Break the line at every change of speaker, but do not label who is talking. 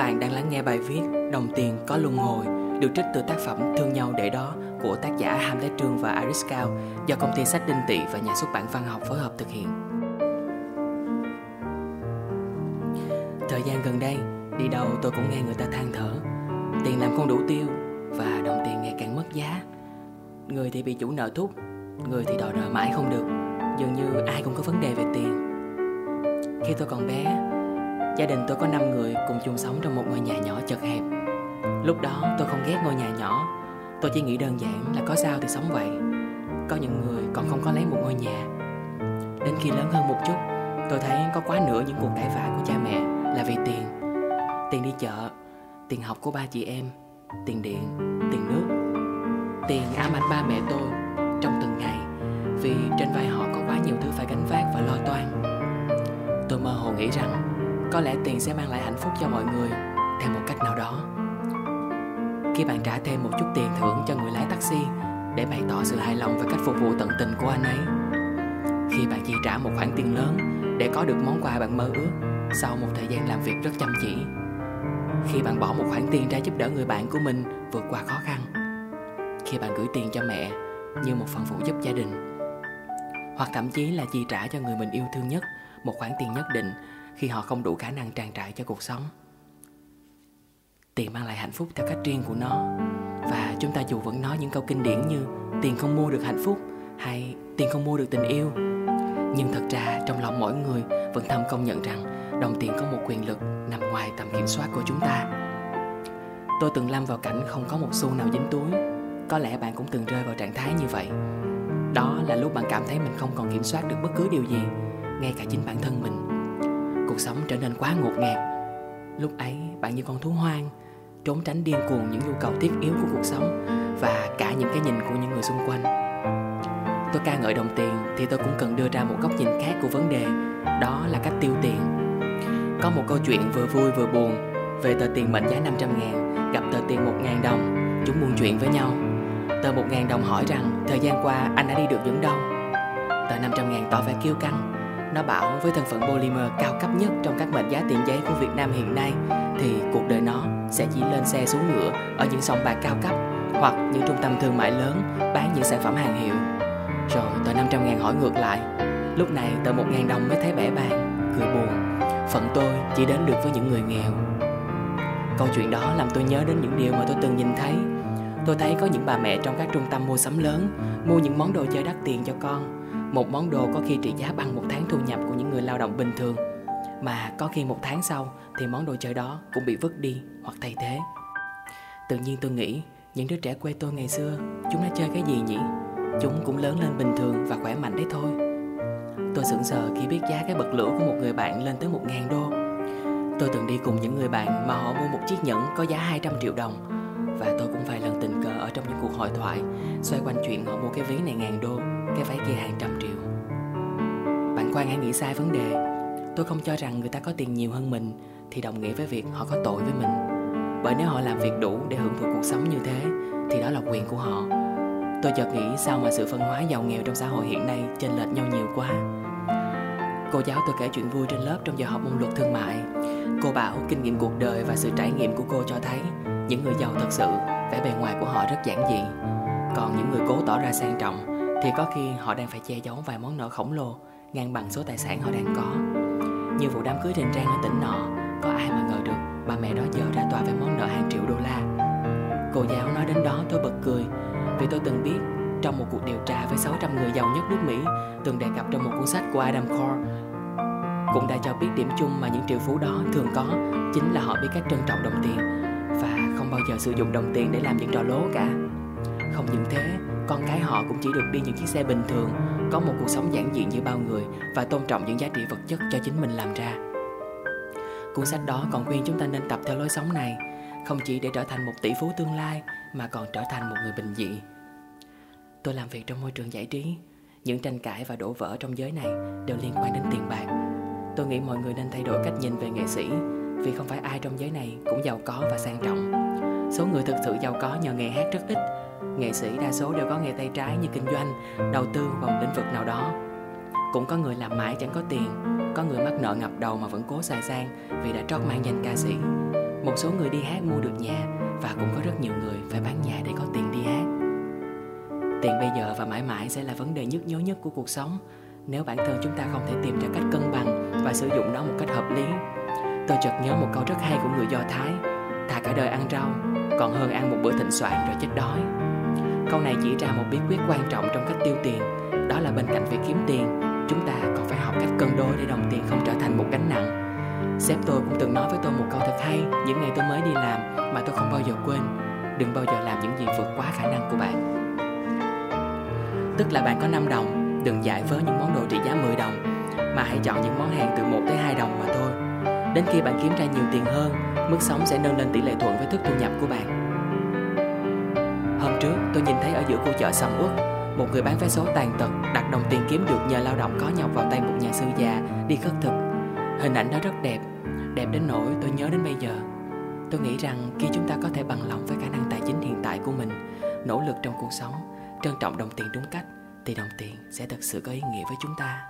bạn đang lắng nghe bài viết Đồng tiền có luân hồi được trích từ tác phẩm Thương nhau để đó của tác giả Hamlet Trương và Iris Cao do công ty sách Đinh Tị và nhà xuất bản văn học phối hợp thực hiện. Thời gian gần đây, đi đâu tôi cũng nghe người ta than thở Tiền làm không đủ tiêu và đồng tiền ngày càng mất giá Người thì bị chủ nợ thúc, người thì đòi nợ mãi không được Dường như ai cũng có vấn đề về tiền Khi tôi còn bé, gia đình tôi có 5 người cùng chung sống trong một ngôi nhà nhỏ chật hẹp. Lúc đó tôi không ghét ngôi nhà nhỏ. Tôi chỉ nghĩ đơn giản là có sao thì sống vậy. Có những người còn không có lấy một ngôi nhà. Đến khi lớn hơn một chút Tôi thấy có quá nửa những cuộc cãi vã của cha mẹ là vì tiền. Tiền đi chợ, tiền học của ba chị em, tiền điện, tiền nước. Tiền ám ảnh ba mẹ tôi trong từng ngày Vì trên vai họ có quá nhiều thứ phải gánh vác và lo toan. Tôi mơ hồ nghĩ rằng có lẽ tiền sẽ mang lại hạnh phúc cho mọi người Theo một cách nào đó. Khi bạn trả thêm một chút tiền thưởng cho người lái taxi Để bày tỏ sự hài lòng về cách phục vụ tận tình của anh ấy. Khi bạn chi trả một khoản tiền lớn Để có được món quà bạn mơ ước Sau một thời gian làm việc rất chăm chỉ. Khi bạn bỏ một khoản tiền ra giúp đỡ người bạn của mình vượt qua khó khăn. Khi bạn gửi tiền cho mẹ như một phần phụ giúp gia đình. Hoặc thậm chí là chi trả cho người mình yêu thương nhất, một khoản tiền nhất định khi họ không đủ khả năng trang trải cho cuộc sống. Tiền mang lại hạnh phúc theo cách riêng của nó. Và chúng ta dù vẫn nói những câu kinh điển như tiền không mua được hạnh phúc hay tiền không mua được tình yêu nhưng thật ra, trong lòng mỗi người vẫn thầm công nhận rằng đồng tiền có một quyền lực nằm ngoài tầm kiểm soát của chúng ta. Tôi từng lâm vào cảnh không có một xu nào dính túi. Có lẽ bạn cũng từng rơi vào trạng thái như vậy. Đó là lúc bạn cảm thấy mình không còn kiểm soát được bất cứ điều gì, ngay cả chính bản thân mình cuộc sống trở nên quá ngột ngạt. Lúc ấy, bạn như con thú hoang, trốn tránh điên cuồng những nhu cầu thiết yếu của cuộc sống và cả những cái nhìn của những người xung quanh. Tôi ca ngợi đồng tiền thì tôi cũng cần đưa ra một góc nhìn khác của vấn đề, đó là cách tiêu tiền. Có một câu chuyện vừa vui vừa buồn về tờ tiền mệnh giá 500 ngàn, gặp tờ tiền 1 ngàn đồng, chúng buôn chuyện với nhau. Tờ 1 ngàn đồng hỏi rằng, thời gian qua anh đã đi được những đâu? Tờ 500 ngàn tỏ vẻ kiêu căng nó bảo với thân phận polymer cao cấp nhất trong các mệnh giá tiền giấy của Việt Nam hiện nay thì cuộc đời nó sẽ chỉ lên xe xuống ngựa ở những sòng bạc cao cấp hoặc những trung tâm thương mại lớn bán những sản phẩm hàng hiệu. Rồi tờ 500 ngàn hỏi ngược lại, lúc này tờ 1 ngàn đồng mới thấy bẻ bàn cười buồn. Phận tôi chỉ đến được với những người nghèo. Câu chuyện đó làm tôi nhớ đến những điều mà tôi từng nhìn thấy. Tôi thấy có những bà mẹ trong các trung tâm mua sắm lớn mua những món đồ chơi đắt tiền cho con một món đồ có khi trị giá bằng một tháng thu nhập của những người lao động bình thường. Mà có khi một tháng sau thì món đồ chơi đó cũng bị vứt đi hoặc thay thế. Tự nhiên tôi nghĩ, những đứa trẻ quê tôi ngày xưa, Chúng nó chơi cái gì nhỉ? Chúng cũng lớn lên bình thường và khỏe mạnh đấy thôi. Tôi sững sờ khi biết giá cái bật lửa của một người bạn lên tới một ngàn đô. Tôi từng đi cùng những người bạn mà họ mua một chiếc nhẫn có giá 200 triệu đồng. Và tôi cũng vài lần tình cờ ở trong những cuộc hội thoại, Xoay quanh chuyện họ mua cái ví này ngàn đô cái váy kia hàng trăm triệu. Bạn quan hãy nghĩ sai vấn đề. Tôi không cho rằng người ta có tiền nhiều hơn mình thì đồng nghĩa với việc họ có tội với mình. Bởi nếu họ làm việc đủ để hưởng thụ cuộc sống như thế, thì đó là quyền của họ. Tôi chợt nghĩ sao mà sự phân hóa giàu nghèo trong xã hội hiện nay chênh lệch nhau nhiều quá. Cô giáo tôi kể chuyện vui trên lớp trong giờ học môn luật thương mại. Cô bảo kinh nghiệm cuộc đời và sự trải nghiệm của cô cho thấy những người giàu thật sự, vẻ bề ngoài của họ rất giản dị. Còn những người cố tỏ ra sang trọng thì có khi họ đang phải che giấu vài món nợ khổng lồ, ngang bằng số tài sản họ đang có. Như vụ đám cưới đình trang ở tỉnh nọ, có ai mà ngờ được bà mẹ đó giờ ra tòa với món nợ hàng triệu đô la. Cô giáo nói đến đó tôi bật cười, vì tôi từng biết trong một cuộc điều tra với 600 người giàu nhất nước Mỹ, từng đề cập trong một cuốn sách của Adam Core, cũng đã cho biết điểm chung mà những triệu phú đó thường có chính là họ biết cách trân trọng đồng tiền và không bao giờ sử dụng đồng tiền để làm những trò lố cả. Không những thế con cái họ cũng chỉ được đi những chiếc xe bình thường, có một cuộc sống giản dị như bao người và tôn trọng những giá trị vật chất cho chính mình làm ra. Cuốn sách đó còn khuyên chúng ta nên tập theo lối sống này, không chỉ để trở thành một tỷ phú tương lai mà còn trở thành một người bình dị. Tôi làm việc trong môi trường giải trí, những tranh cãi và đổ vỡ trong giới này đều liên quan đến tiền bạc. Tôi nghĩ mọi người nên thay đổi cách nhìn về nghệ sĩ, vì không phải ai trong giới này cũng giàu có và sang trọng số người thực sự giàu có nhờ nghề hát rất ít. Nghệ sĩ đa số đều có nghề tay trái như kinh doanh, đầu tư vào một lĩnh vực nào đó. Cũng có người làm mãi chẳng có tiền, có người mắc nợ ngập đầu mà vẫn cố xài sang vì đã trót mang danh ca sĩ. Một số người đi hát mua được nhà và cũng có rất nhiều người phải bán nhà để có tiền đi hát. Tiền bây giờ và mãi mãi sẽ là vấn đề nhức nhối nhất của cuộc sống. Nếu bản thân chúng ta không thể tìm ra cách cân bằng và sử dụng nó một cách hợp lý. Tôi chợt nhớ một câu rất hay của người do thái. Thà cả đời ăn rau còn hơn ăn một bữa thịnh soạn rồi chết đói. Câu này chỉ ra một bí quyết quan trọng trong cách tiêu tiền, đó là bên cạnh việc kiếm tiền, chúng ta còn phải học cách cân đối để đồng tiền không trở thành một gánh nặng. Sếp tôi cũng từng nói với tôi một câu thật hay, những ngày tôi mới đi làm mà tôi không bao giờ quên, đừng bao giờ làm những gì vượt quá khả năng của bạn. Tức là bạn có 5 đồng, đừng giải với những món đồ trị giá 10 đồng, mà hãy chọn những món hàng từ 1 tới 2 đồng mà thôi đến khi bạn kiếm ra nhiều tiền hơn, mức sống sẽ nâng lên tỷ lệ thuận với thức thu nhập của bạn. Hôm trước, tôi nhìn thấy ở giữa khu chợ sầm uất, một người bán vé số tàn tật đặt đồng tiền kiếm được nhờ lao động có nhọc vào tay một nhà sư già, đi khất thực. Hình ảnh đó rất đẹp đẹp đến nỗi tôi nhớ đến bây giờ. Tôi nghĩ rằng khi chúng ta có thể bằng lòng với khả năng tài chính hiện tại của mình, nỗ lực trong cuộc sống, trân trọng đồng tiền đúng cách, thì đồng tiền sẽ thật sự có ý nghĩa với chúng ta.